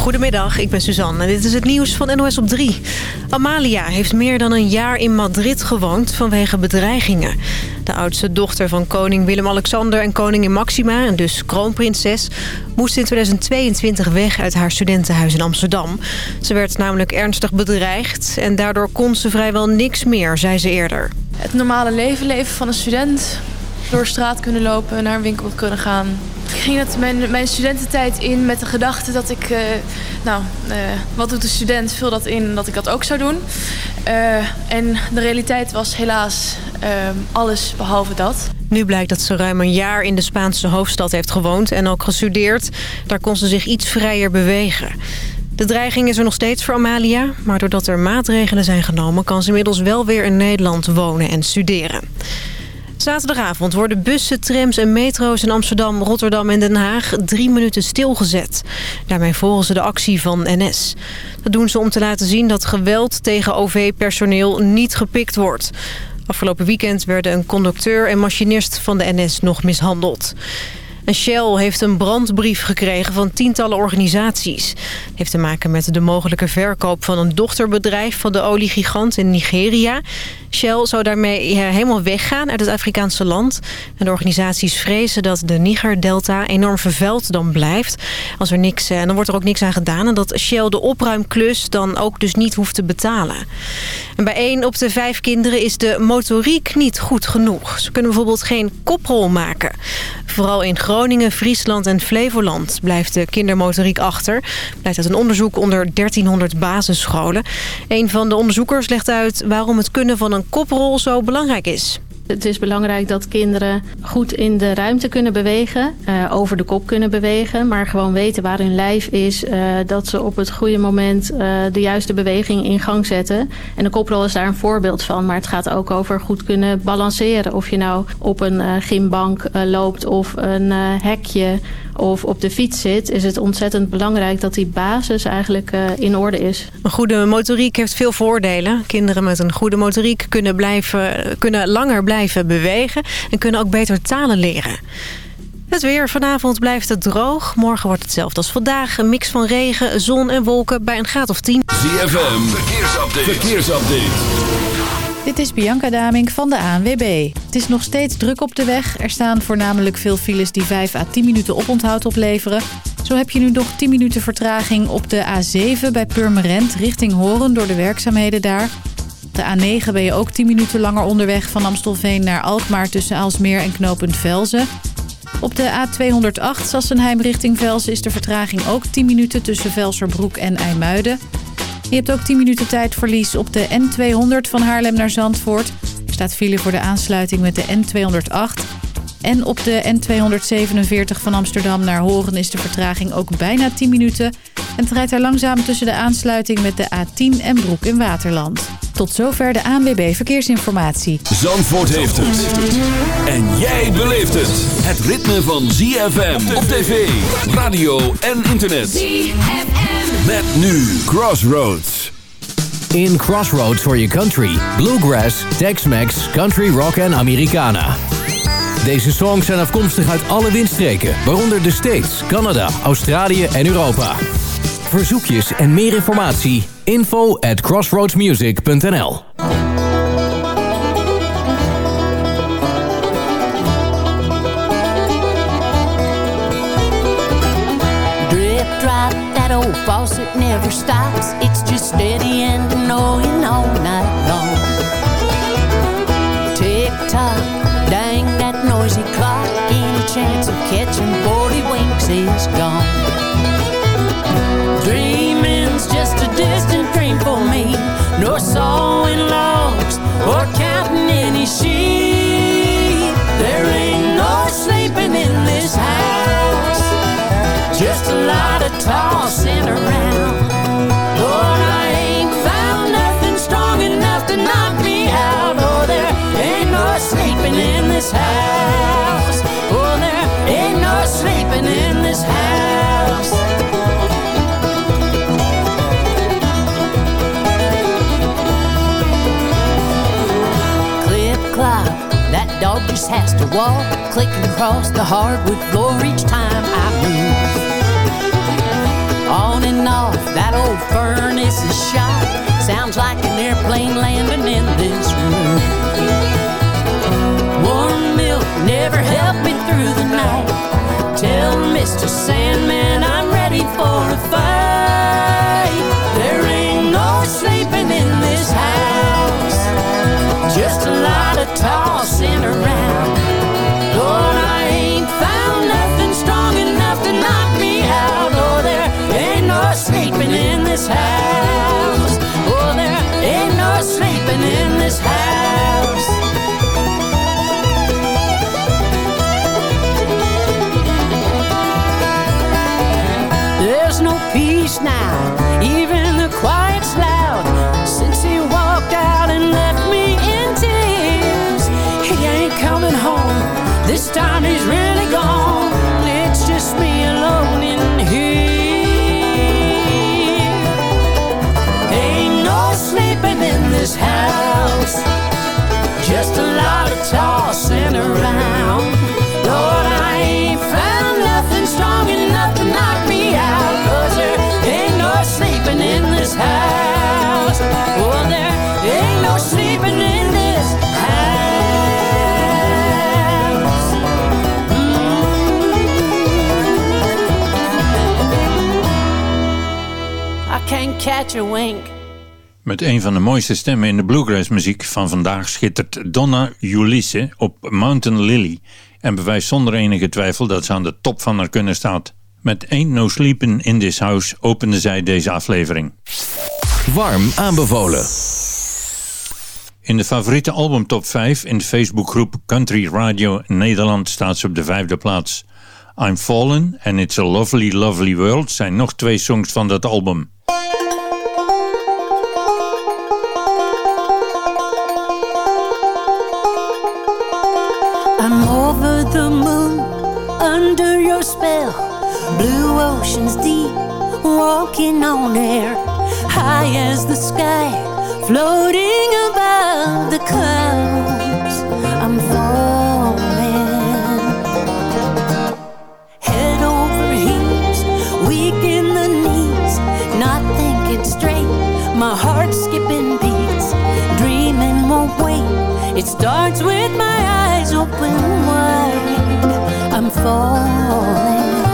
Goedemiddag, ik ben Suzanne en dit is het nieuws van NOS op 3. Amalia heeft meer dan een jaar in Madrid gewoond vanwege bedreigingen. De oudste dochter van koning Willem-Alexander en koningin Maxima... en dus kroonprinses, moest in 2022 weg uit haar studentenhuis in Amsterdam. Ze werd namelijk ernstig bedreigd en daardoor kon ze vrijwel niks meer, zei ze eerder. Het normale leven leven van een student door straat kunnen lopen, naar een winkel kunnen gaan. Ik ging het mijn, mijn studententijd in met de gedachte dat ik... Uh, nou, uh, wat doet een student? Vul dat in dat ik dat ook zou doen. Uh, en de realiteit was helaas alles behalve dat. Nu blijkt dat ze ruim een jaar in de Spaanse hoofdstad heeft gewoond en ook gestudeerd. Daar kon ze zich iets vrijer bewegen. De dreiging is er nog steeds voor Amalia, maar doordat er maatregelen zijn genomen... kan ze inmiddels wel weer in Nederland wonen en studeren. Zaterdagavond worden bussen, trams en metro's in Amsterdam, Rotterdam en Den Haag drie minuten stilgezet. Daarmee volgen ze de actie van NS. Dat doen ze om te laten zien dat geweld tegen OV-personeel niet gepikt wordt. Afgelopen weekend werden een conducteur en machinist van de NS nog mishandeld. Shell heeft een brandbrief gekregen van tientallen organisaties. Het heeft te maken met de mogelijke verkoop van een dochterbedrijf van de oliegigant in Nigeria. Shell zou daarmee helemaal weggaan uit het Afrikaanse land. En de organisaties vrezen dat de Niger-delta enorm vervuild dan blijft. Als er niks, en dan wordt er ook niks aan gedaan. En dat Shell de opruimklus dan ook dus niet hoeft te betalen. En bij één op de vijf kinderen is de motoriek niet goed genoeg. Ze kunnen bijvoorbeeld geen koprol maken. Vooral in Friesland en Flevoland blijft de kindermotoriek achter. Blijkt uit een onderzoek onder 1300 basisscholen. Een van de onderzoekers legt uit waarom het kunnen van een koprol zo belangrijk is. Het is belangrijk dat kinderen goed in de ruimte kunnen bewegen. Uh, over de kop kunnen bewegen. Maar gewoon weten waar hun lijf is. Uh, dat ze op het goede moment uh, de juiste beweging in gang zetten. En de koprol is daar een voorbeeld van. Maar het gaat ook over goed kunnen balanceren. Of je nou op een gymbank loopt of een hekje of op de fiets zit... is het ontzettend belangrijk dat die basis eigenlijk in orde is. Een goede motoriek heeft veel voordelen. Kinderen met een goede motoriek kunnen, blijven, kunnen langer blijven blijven bewegen en kunnen ook beter talen leren. Het weer. Vanavond blijft het droog. Morgen wordt hetzelfde als vandaag. Een mix van regen, zon en wolken bij een graad of 10. ZFM. Verkeersupdate. Verkeersupdate. Dit is Bianca Daming van de ANWB. Het is nog steeds druk op de weg. Er staan voornamelijk veel files die 5 à 10 minuten oponthoud opleveren. Zo heb je nu nog 10 minuten vertraging op de A7 bij Purmerend richting Horen door de werkzaamheden daar de A9 ben je ook 10 minuten langer onderweg van Amstelveen naar Alkmaar tussen Aalsmeer en knooppunt Velzen. Op de A208 Sassenheim richting Velzen is de vertraging ook 10 minuten tussen Velserbroek en IJmuiden. Je hebt ook 10 minuten tijdverlies op de N200 van Haarlem naar Zandvoort. Er staat file voor de aansluiting met de N208. En op de N247 van Amsterdam naar Horen is de vertraging ook bijna 10 minuten. En het rijdt daar langzaam tussen de aansluiting met de A10 en Broek in Waterland. Tot zover de ANWB Verkeersinformatie. Zandvoort heeft het. En jij beleeft het. Het ritme van ZFM op tv, radio en internet. ZFM. Met nu Crossroads. In Crossroads for your country. Bluegrass, Tex-Mex, Country Rock en Americana. Deze songs zijn afkomstig uit alle windstreken, waaronder de States, Canada, Australië en Europa. Verzoekjes en meer informatie, info at crossroadsmusic.nl that old faucet never stops. It's just steady and annoying all night long. Tick tock. Chance of catching 40 winks is gone. Dreaming's just a distant dream for me. No sawing logs or counting any sheep. There ain't no sleeping in this house. Just a lot of tossing around. But I ain't found nothing strong enough to knock me out. Oh, there ain't no sleeping in this house this house. Clip clop, that dog just has to walk, clicking across the hardwood floor each time I move. On and off, that old furnace is shot. Sounds like an airplane landing in this room. Never helped me through the night. Tell Mr. Sandman I'm ready for a fight. There ain't no sleeping in this house. Just a lot of tossing around. Lord, I ain't found nothing strong enough to knock me out. Oh, there ain't no sleeping in this house. Oh, there ain't no sleeping in this house. Can't catch a wink. Met een van de mooiste stemmen in de bluegrass-muziek van vandaag schittert Donna Ulisse op Mountain Lily en bewijst zonder enige twijfel dat ze aan de top van haar kunnen staat. Met Ain't No Sleepin' in This House opende zij deze aflevering. Warm aanbevolen. In de favoriete album top 5 in de Facebookgroep Country Radio Nederland staat ze op de vijfde plaats. I'm Fallen en It's a Lovely Lovely World zijn nog twee songs van dat album. I'm over the moon, under your spell. Blue oceans deep, walking on air. High as the sky, floating above the clouds. Thinking straight, my heart skipping beats. Dreaming won't wait. It starts with my eyes open wide. I'm falling.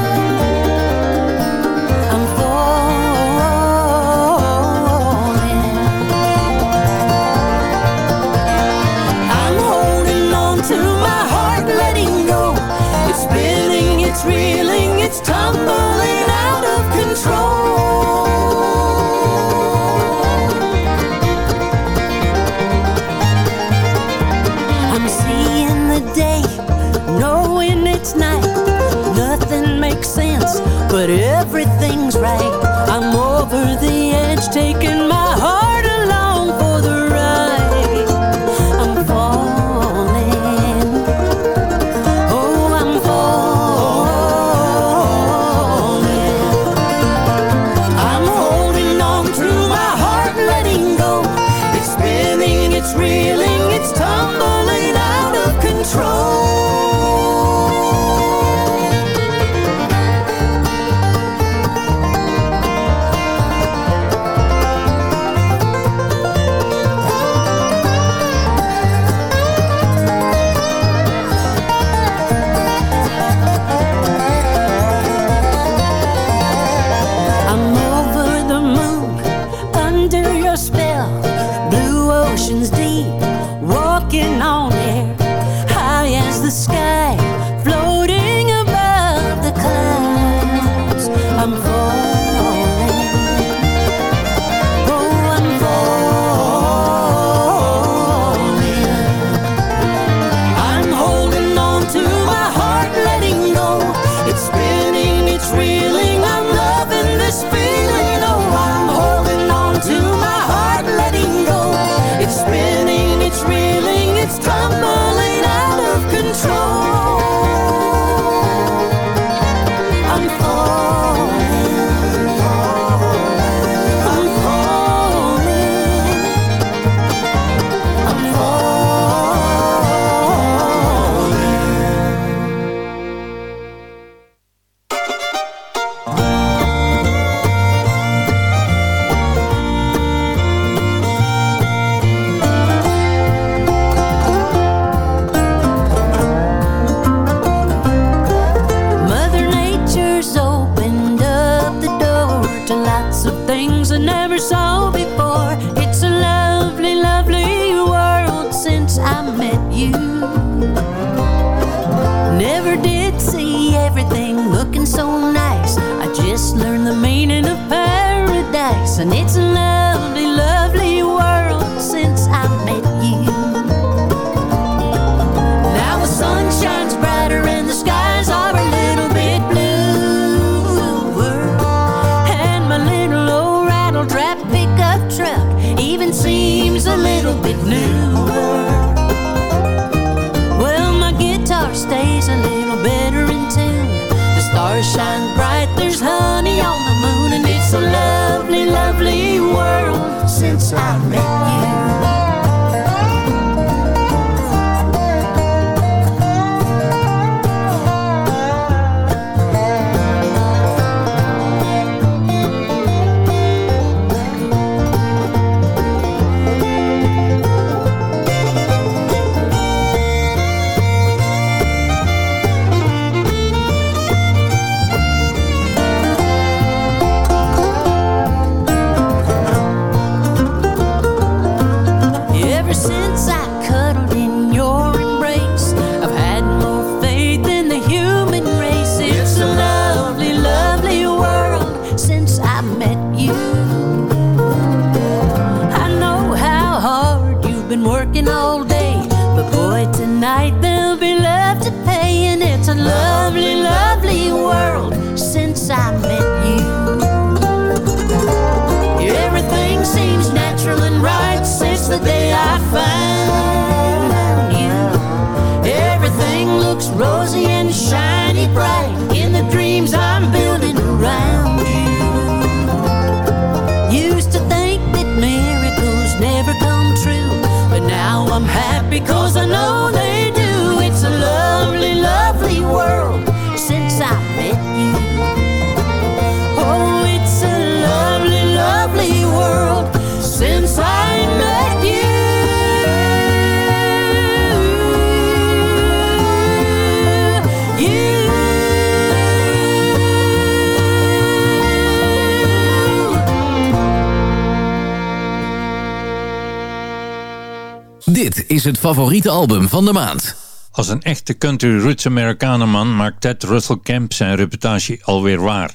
Het favoriete album van de maand. Als een echte country roots Amerikanenman maakt Ted Russell Camp zijn reputatie alweer waar.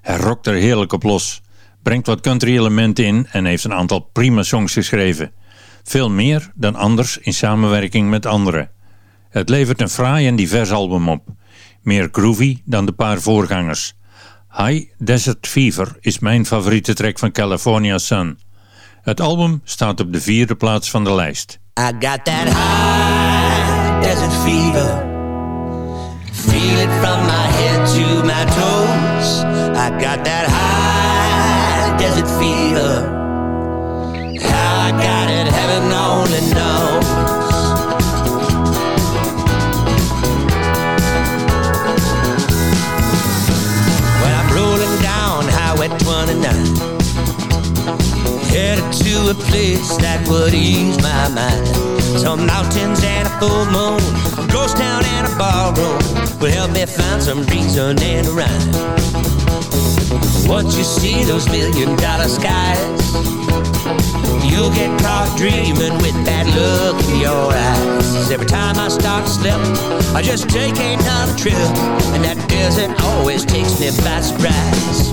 Hij rokt er heerlijk op los, brengt wat country elementen in en heeft een aantal prima songs geschreven. Veel meer dan anders in samenwerking met anderen. Het levert een fraai en divers album op. Meer groovy dan de paar voorgangers. High Desert Fever is mijn favoriete track van California Sun. Het album staat op de vierde plaats van de lijst. I got that high desert fever. Feel it from my head to my toes. I got that high desert fever. How I got it, heaven only knows. To a place that would ease my mind. Some mountains and a full moon, a ghost town and a ballroom will help me find some reason and a rhyme. Once you see those million dollar skies, you'll get caught dreaming with that look in your eyes. Every time I start to slip, I just take another trip, and that desert always takes me by surprise.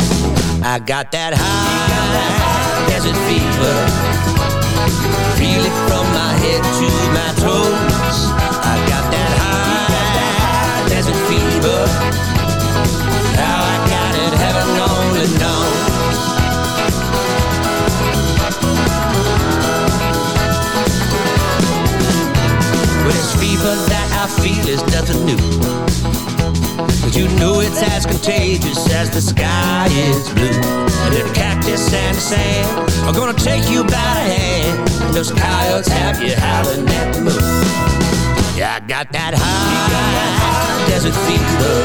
I got that high desert fever. Feel it from my head to my toes. I got that high desert fever. How I got it, heaven only knows. Well, this fever that I feel is nothing new. But you know it's as contagious as the sky is blue. And the cactus and sand are gonna take you by the hand. And those coyotes have you howling at the moon. Yeah, I got that high desert fever.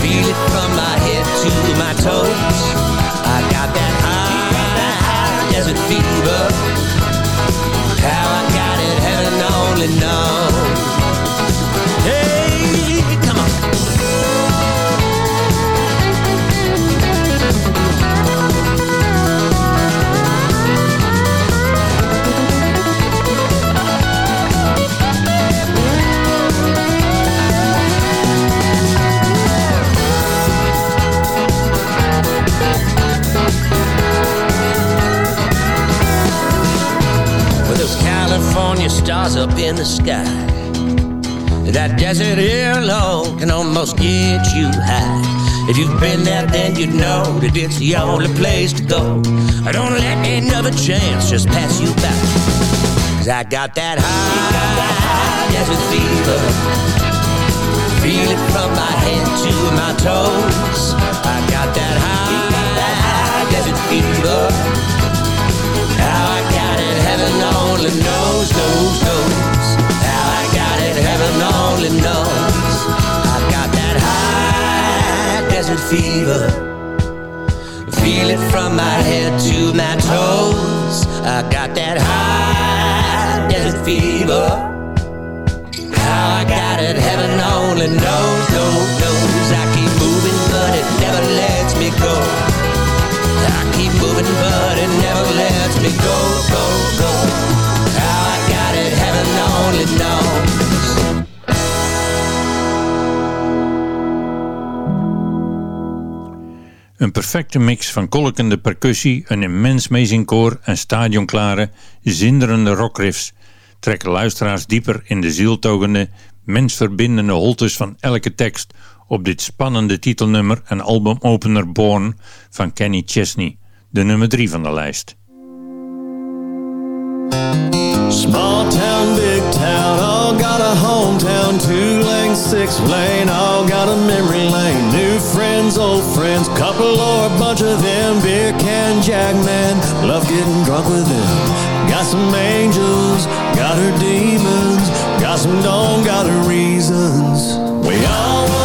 Feel it from my head to my toes. I got that stars up in the sky. That desert air alone can almost get you high. If you've been there, then you know that it's the only place to go. I don't let another chance just pass you by. Cause I got that high desert fever. Feel it from my head to my toes. I got that high desert fever. How I got it, heaven only knows, knows, knows. How I got it, heaven only knows. I got that high desert fever. Feel it from my head to my toes. I got that high desert fever. How I got it, heaven only knows, knows, Een perfecte mix van kolkende percussie, een immens meezingkoor en stadionklare, zinderende rockriffs trekken luisteraars dieper in de zieltogende, mensverbindende holtes van elke tekst op dit spannende titelnummer en albumopener Born van Kenny Chesney, de nummer 3 van de lijst. Six lane, all got a memory lane. New friends, old friends, couple or a bunch of them. Beer can, jack man, love getting drunk with them. Got some angels, got her demons. Got some don't, got her reasons. We all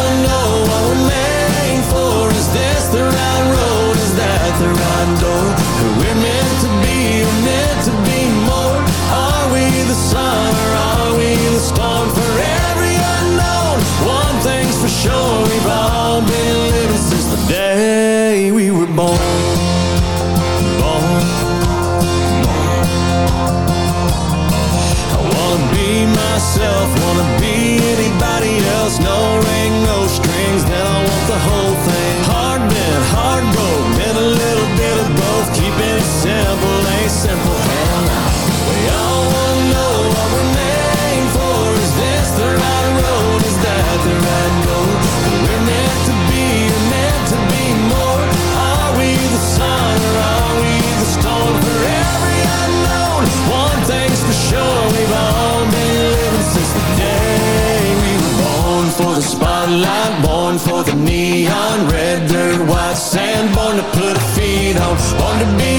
to be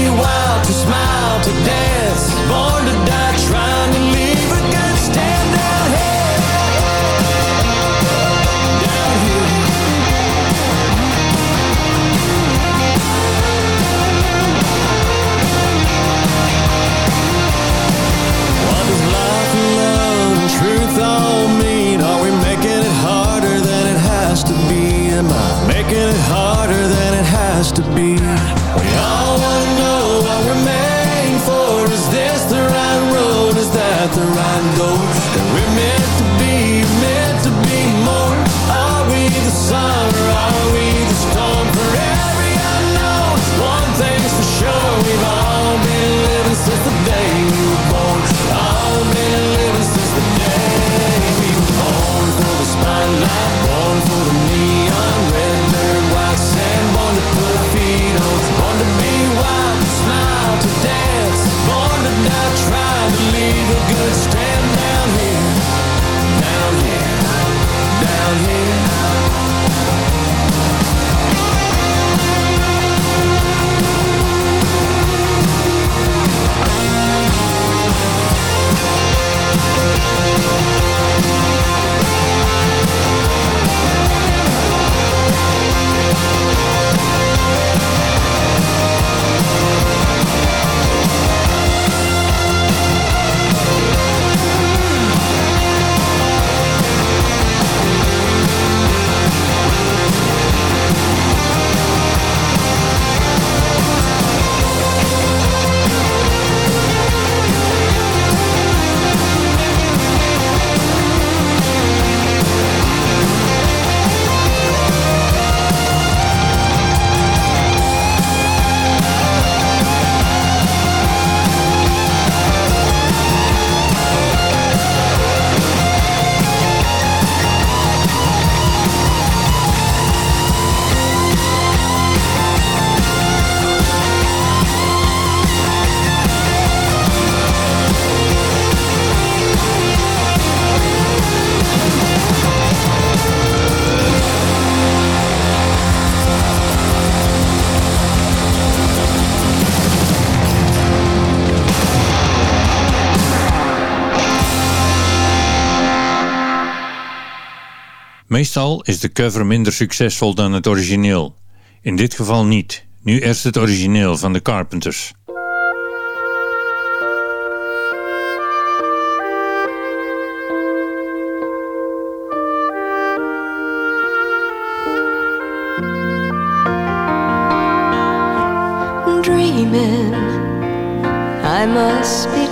Meestal is de cover minder succesvol dan het origineel. In dit geval niet. Nu eerst het origineel van de Carpenters. Dreaming, I must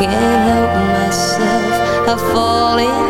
can't help myself. I fall in.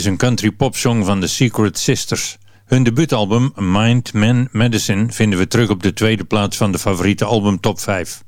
is een country-pop-song van The Secret Sisters. Hun debuutalbum Mind Man Medicine vinden we terug op de tweede plaats van de favoriete album top 5.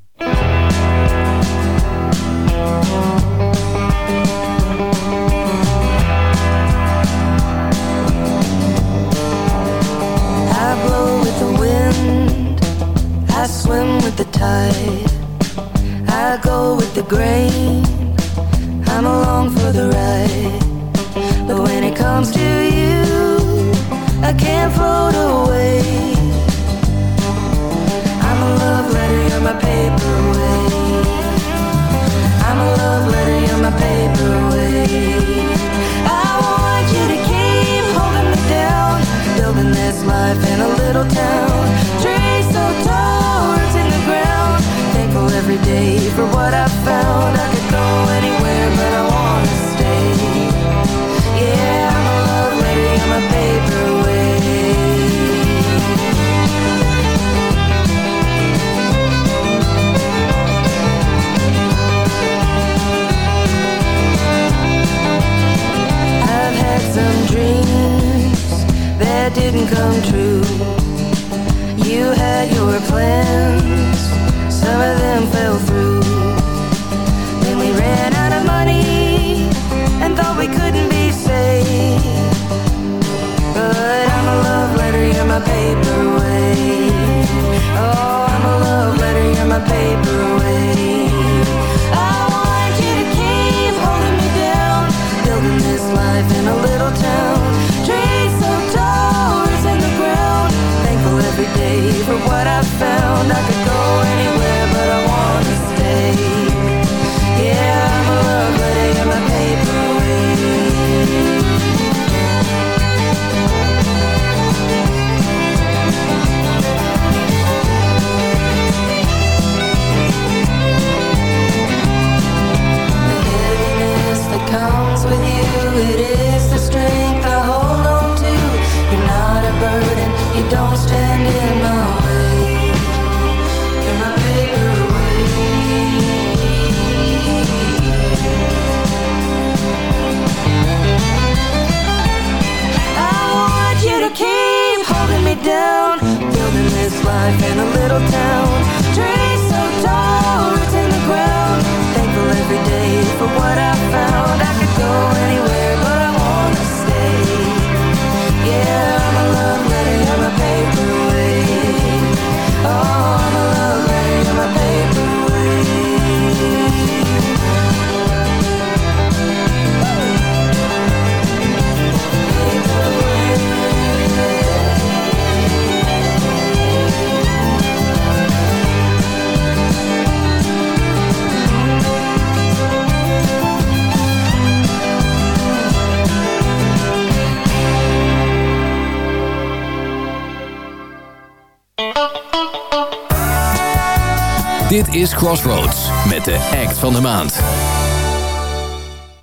Crossroads met de act van de maand.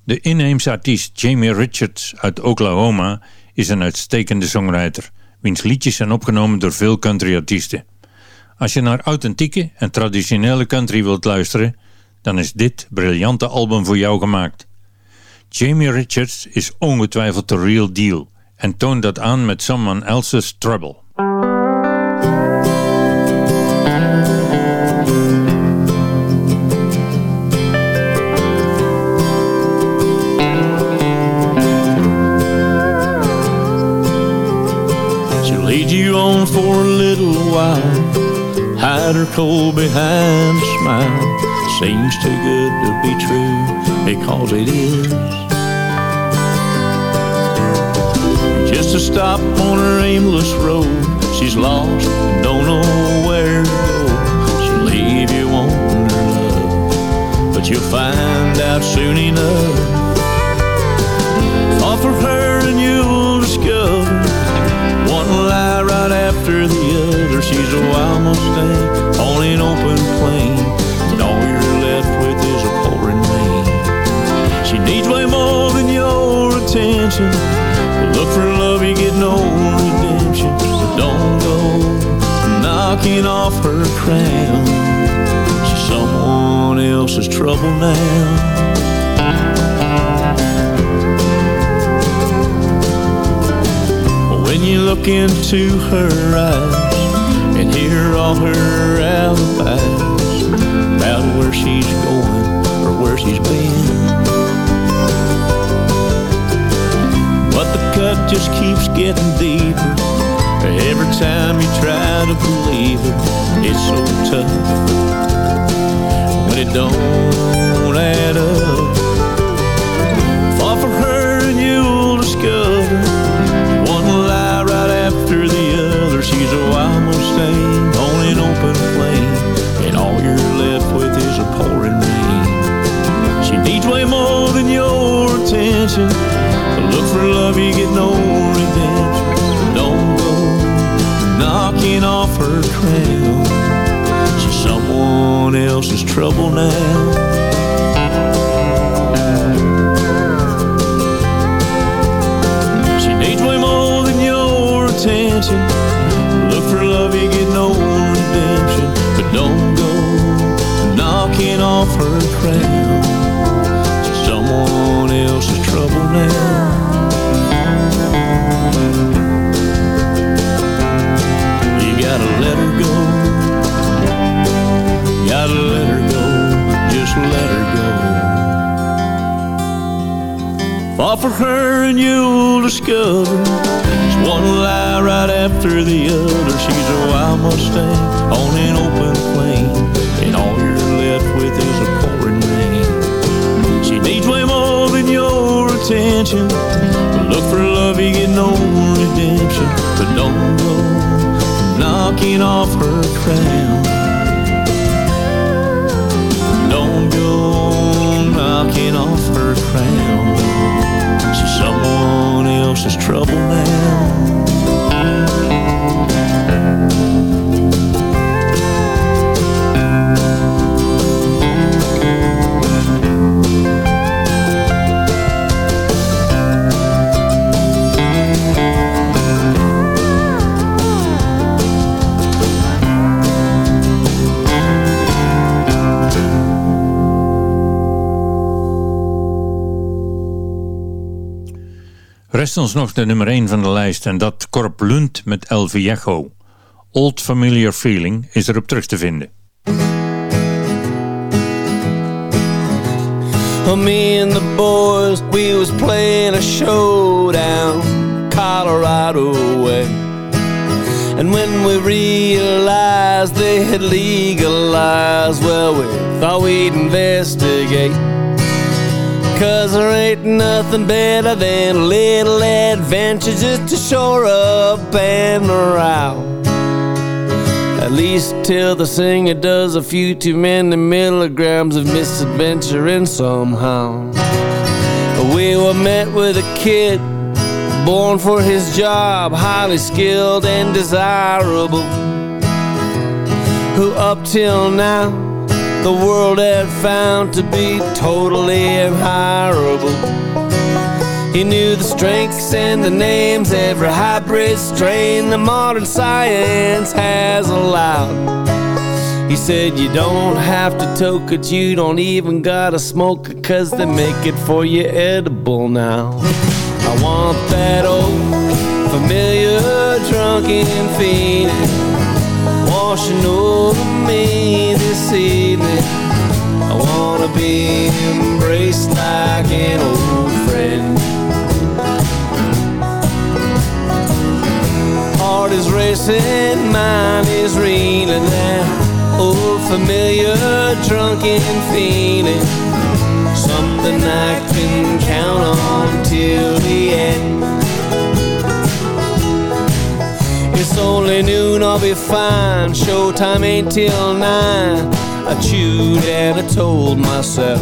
De inheemse artiest Jamie Richards uit Oklahoma is een uitstekende songwriter, wiens liedjes zijn opgenomen door veel countryartiesten. Als je naar authentieke en traditionele country wilt luisteren, dan is dit briljante album voor jou gemaakt. Jamie Richards is ongetwijfeld de real deal en toont dat aan met Someone Else's Trouble. Little while. Hide her cold behind a smile. Seems too good to be true because it is. Just a stop on her aimless road. She's lost don't know where to go. She'll leave you wanting her love, but you'll find out soon enough. For her and you'll discover lie right after the other. She's a wild Mustang on an open plain, and all you're left with is a pouring rain. She needs way more than your attention. Look for love, you get no redemption. But don't go knocking off her crown. She's someone else's trouble now. You look into her eyes and hear all her alibis about where she's going or where she's been. But the cut just keeps getting deeper every time you try to believe it. It's so tough when it don't add up. Attention. Look for love, you get no redemption. Don't go knocking off her crown. She's someone else's trouble now. She needs way more than your attention. Look for love, you get no redemption. But don't go knocking off her crown. You gotta let her go. Gotta let her go. Just let her go. Fall for her and you'll discover one lie right after the other. She's a wild Mustang on an open plain. For love, you get no redemption. But don't go knocking off her crown. Don't go knocking off her crown. She's someone else's trouble now Rest ons nog de nummer 1 van de lijst en dat Corp Lund met El Viejo. Old Familiar Feeling is erop terug te vinden. Well, me and the boys, we was playing a showdown Colorado way. And when we realized they had legalized, well, we thought we'd investigate. Cause there ain't nothing better than a little adventure just to shore up and around. At least till the singer does a few too many milligrams of misadventuring somehow. We were met with a kid born for his job, highly skilled and desirable, who up till now the world had found to be totally He knew the strengths and the names, every hybrid strain that modern science has allowed. He said, You don't have to toke it, you don't even gotta smoke it, cause they make it for you edible now. I want that old familiar drunken feeling washing over me this evening. Wanna be embraced like an old friend. Heart is racing, mind is reeling. That old familiar drunken feeling. Something I can count on till the end. It's only noon, I'll be fine. Showtime ain't till nine. I chewed and I told myself.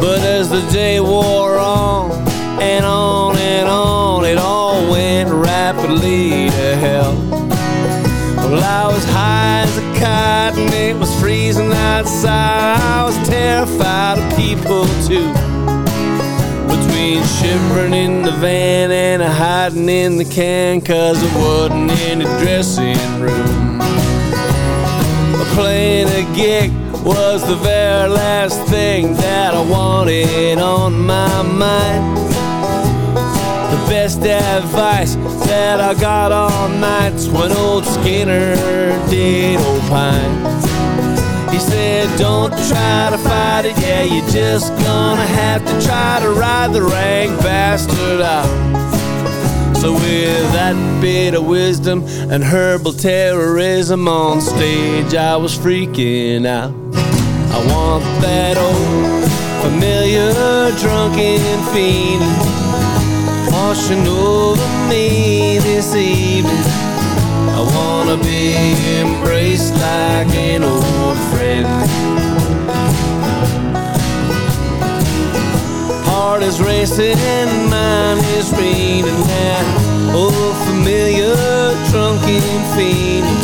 But as the day wore on, and on and on, it all went rapidly to hell. Well, I was high as a kite and it was freezing outside. I was terrified of people too. Between shivering in the van and hiding in the can, cause there wasn't any dressing room. Playing a gig was the very last thing that I wanted on my mind. The best advice that I got all nights when old Skinner did opine. He said, don't try to fight it, yeah, you're just gonna have to try to ride the rank bastard out. So with that bit of wisdom and herbal terrorism on stage, I was freaking out. I want that old familiar drunken feeling washing over me this evening. I wanna be embraced like an old friend. Heart is racing, mind is reading that old oh, familiar drunken feeling.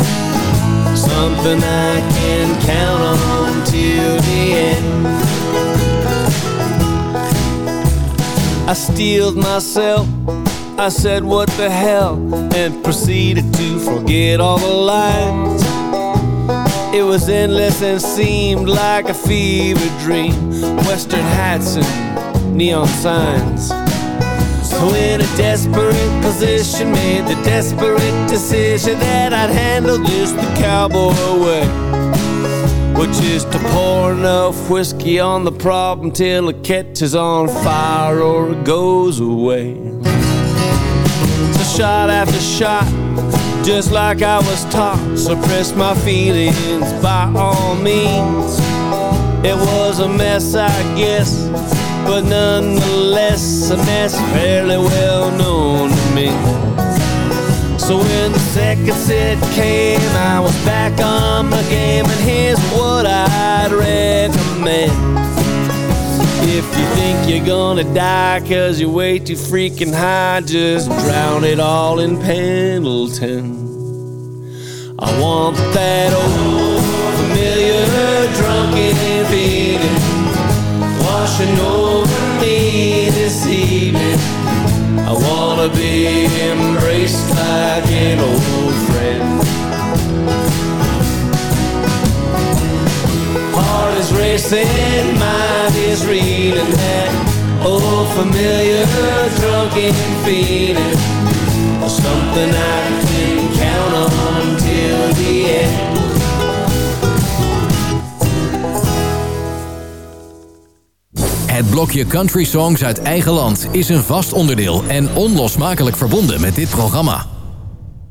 Something I can count on till the end. I steeled myself. I said what the hell? and proceeded to forget all the lines It was endless and seemed like a fever dream. Western hats and neon signs So in a desperate position Made the desperate decision That I'd handle this the cowboy way which is to pour enough whiskey on the problem till it catches on fire or it goes away. So shot after shot, just like I was taught, suppress my feelings by all means. It was a mess, I guess, but nonetheless, a mess fairly well known to me. So when the second set came, I was back on my game, and here's what I'd recommend. If you think you're gonna die cause you're way too freaking high, just drown it all in Pendleton. I want that old familiar drunken feeling washing over me this evening. I wanna be embraced like an old friend. Heart is racing, mind is reeling that old familiar drunken feeling. Something I can count on till the end. Blokje Country Songs uit eigen land is een vast onderdeel en onlosmakelijk verbonden met dit programma.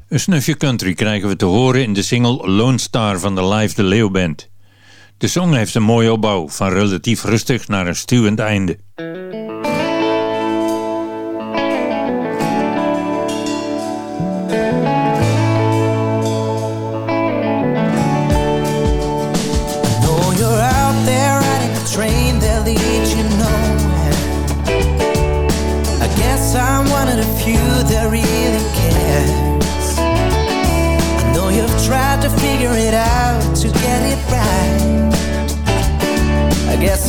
Een snufje country krijgen we te horen in de single Lone Star van de Live de Leeuw Band. De song heeft een mooie opbouw, van relatief rustig naar een stuwend einde.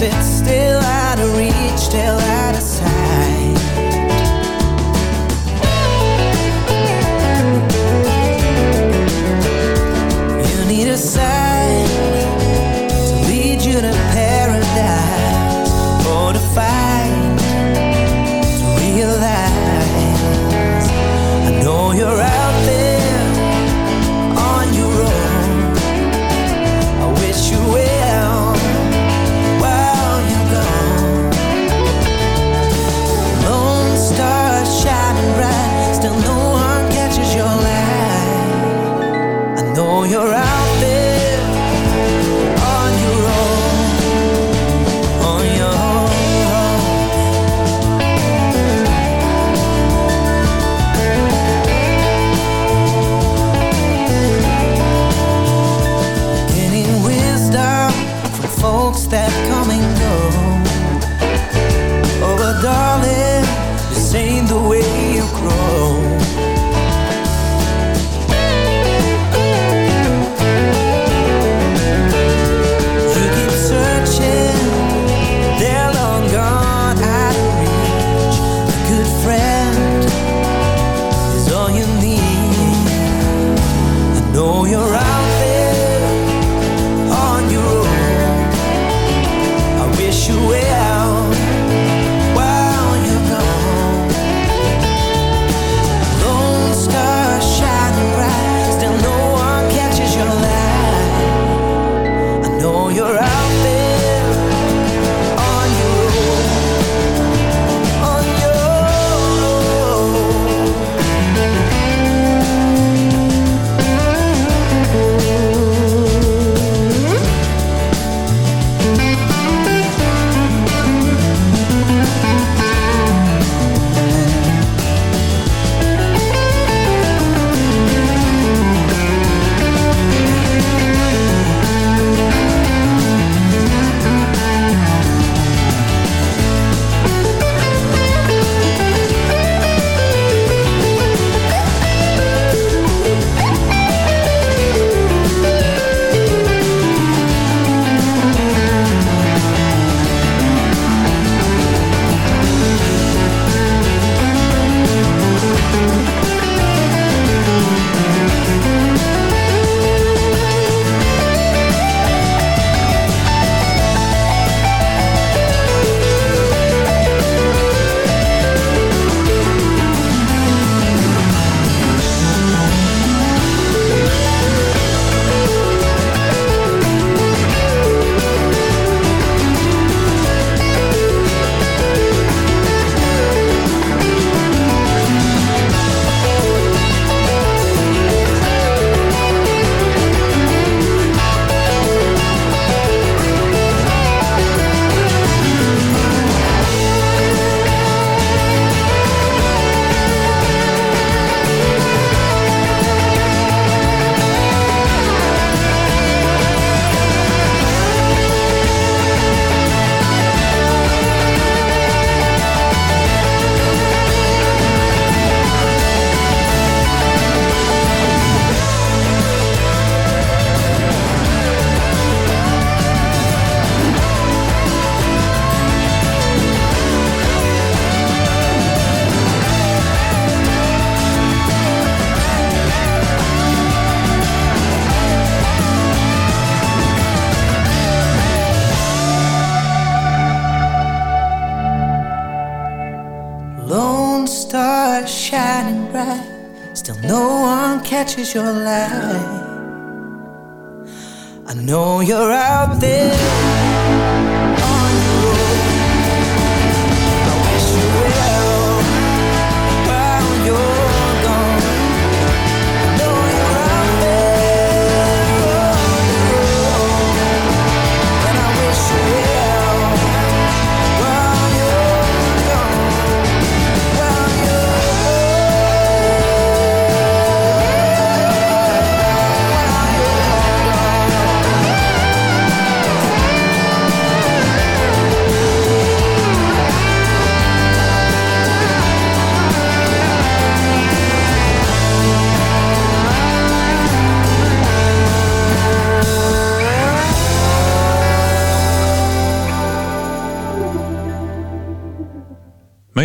It's still out of reach till I though you're out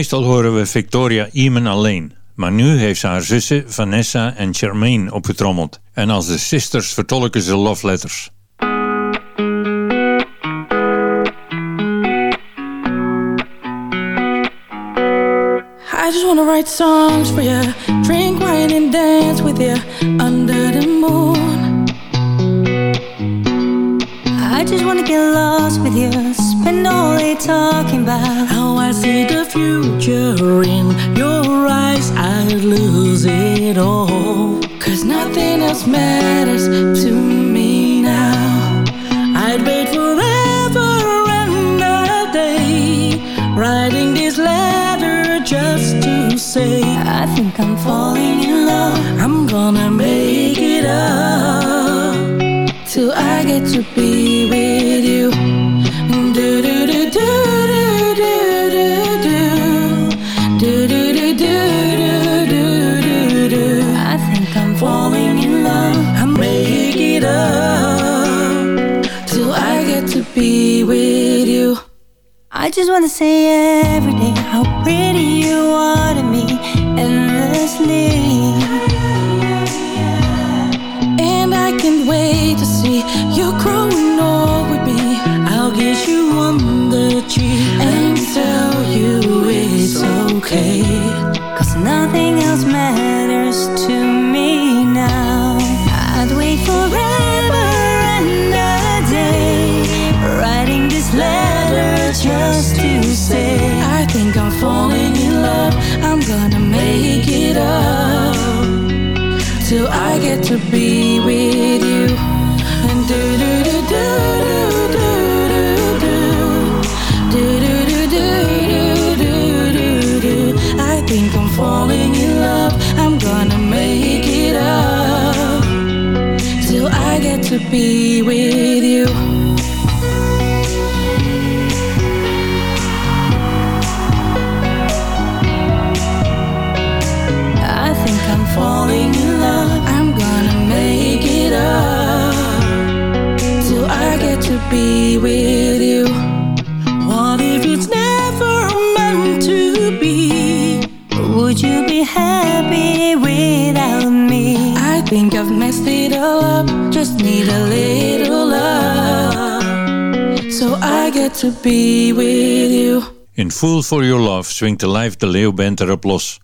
Meestal horen we Victoria Eamon alleen. Maar nu heeft ze haar zussen Vanessa en Charmaine opgetrommeld. En als de sisters vertolken ze love letters. I just wanna write songs for you, drink wine and dance with you under the moon. I just wanna get lost with you, spend all day talking about how I see the future in your eyes. I'd lose it all, cause nothing else matters to me now. I'd wait forever and a day, writing this letter just to say I think I'm falling in love. I'm gonna make it up till I get to be with you. Just wanna say every day how pretty you are to me endlessly. And I can't wait to see you growing old with me. I'll kiss you on the cheek and tell you it's okay. Till I get to be with you. And do do do do do do do do do do do do do do. I think I'm falling in love. I'm gonna make it up till I get to be with you. Be with you. What if it's never meant to be? Would you be happy without me? I think I've messed it all up. Just need a little love so I get to be with you. In Fool for Your Love swingt de Live de Leeuw Band erop los.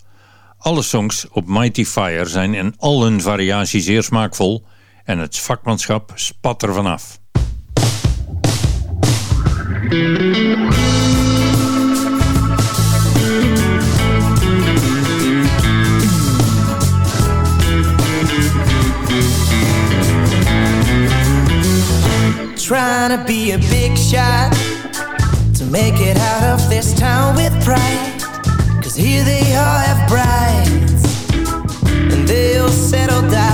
Alle songs op Mighty Fire zijn in al hun variaties zeer smaakvol en het vakmanschap spat er vanaf. Trying to be a big shot to make it out of this town with pride. Cause here they all have brides and they'll settle down.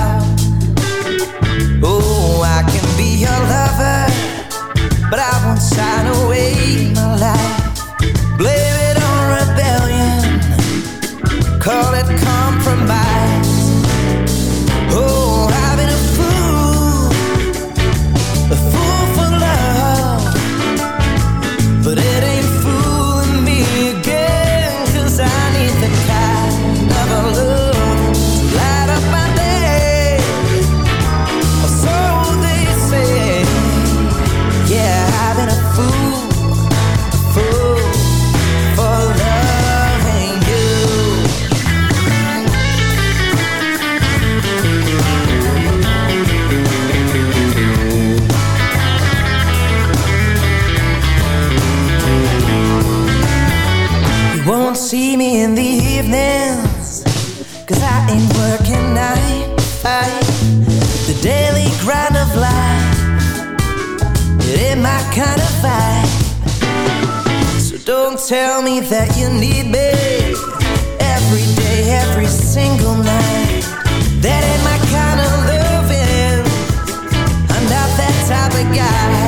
Tell me that you need me. Every day, every single night. That ain't my kind of loving. I'm not that type of guy.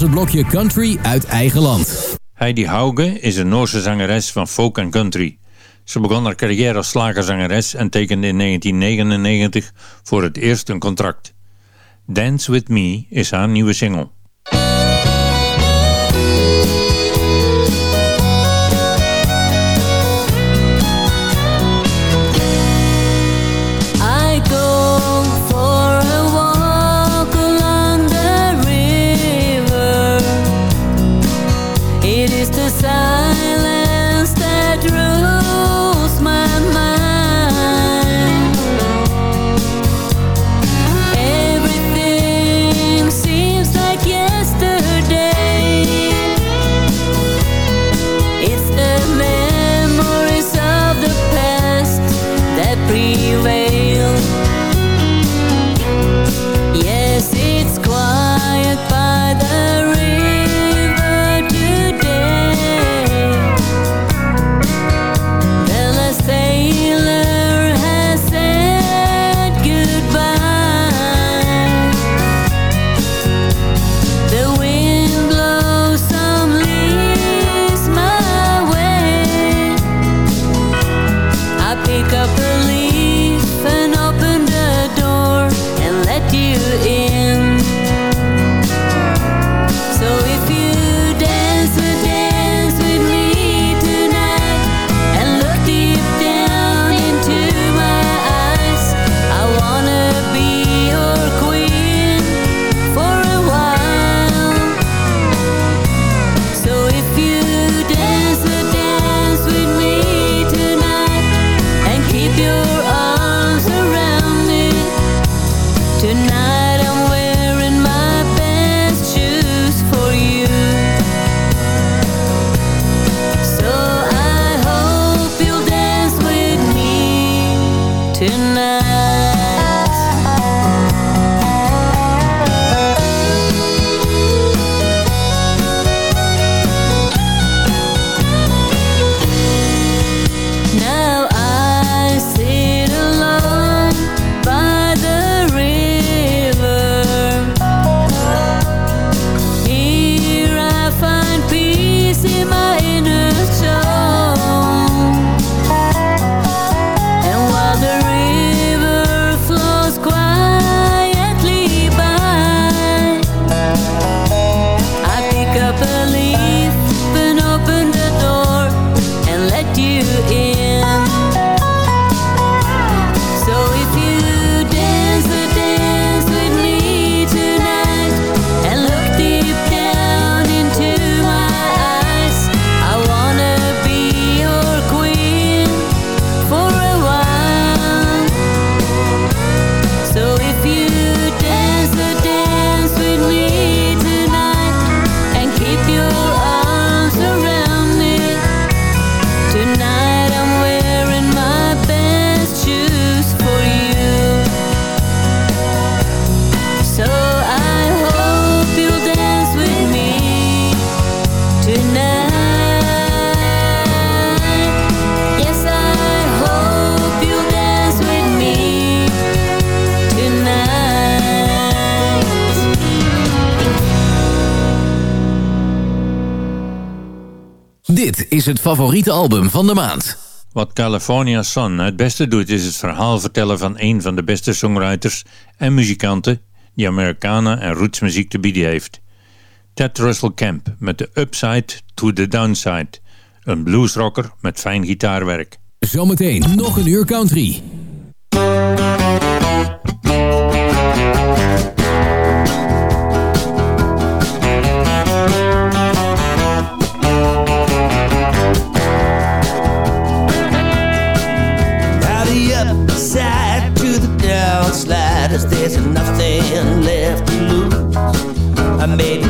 Was het blokje Country uit eigen land. Heidi Hauge is een Noorse zangeres van folk en country. Ze begon haar carrière als slagerzangeres en tekende in 1999 voor het eerst een contract. Dance With Me is haar nieuwe single. is het favoriete album van de maand. Wat California Sun het beste doet is het verhaal vertellen van een van de beste songwriters en muzikanten die Americana en rootsmuziek te bieden heeft. Ted Russell Camp met de Upside to the Downside. Een bluesrocker met fijn gitaarwerk. Zometeen nog een uur country. nothing left to lose. I made